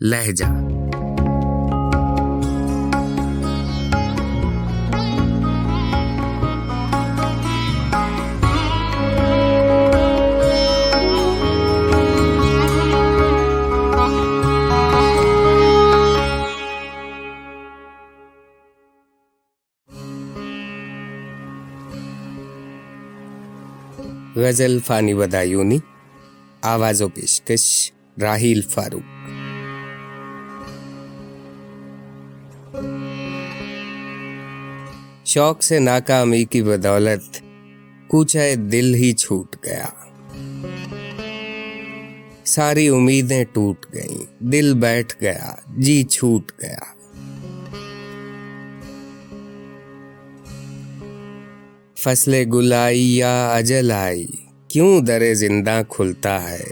لہجہ۔ غزل فانی بدایونی آواز و پیشکش راہیل فاروق۔ شوق سے ناکامی کی بدولت کوچا دل ہی چھوٹ گیا۔ ساری امیدیں ٹوٹ گئیں۔ دل بیٹھ گیا جی چھوٹ گیا۔ فصل گلائی یا اجل آئی، کیوں در زندہ کھلتا ہے؟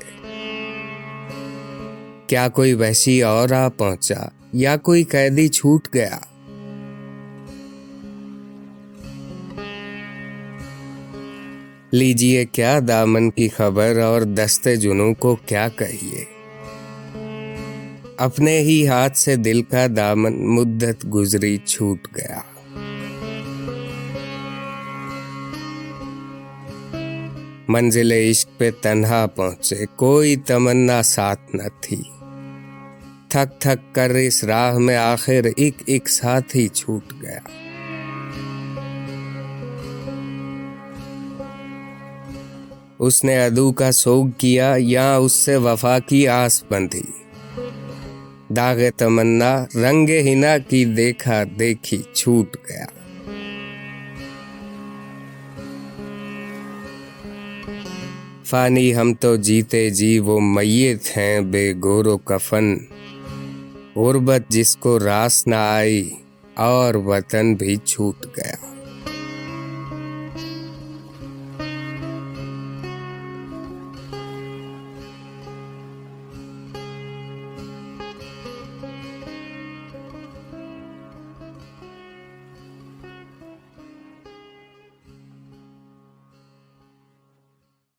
کیا کوئی وحشی اور آ پہنچا؟ یا کوئی قیدی چھوٹ گیا۔ لیجیے کیا دامن کی خبر اور دستے جنوں کو کیا کہیے۔ اپنے ہی ہاتھ سے دل کا دامن مدت گزری چھوٹ گیا۔ منزل عشق پہ تنہا پہنچے، کوئی تمنا ساتھ نہ تھی۔ تھک تھک کر اس راہ میں آخر ایک ایک ساتھ ہی چھوٹ گیا۔ اس نے ادو کا سوگ کیا، یا اس سے وفا کی آس بندھی۔ داغ تمنا، رنگ ہنا کی دیکھا دیکھی چھوٹ گیا۔ فانی ہم تو جیتے جی وہ میت ہیں بے گور و کفن۔ غربت جس کو راس نہ آئی اور وطن بھی چھوٹ گیا۔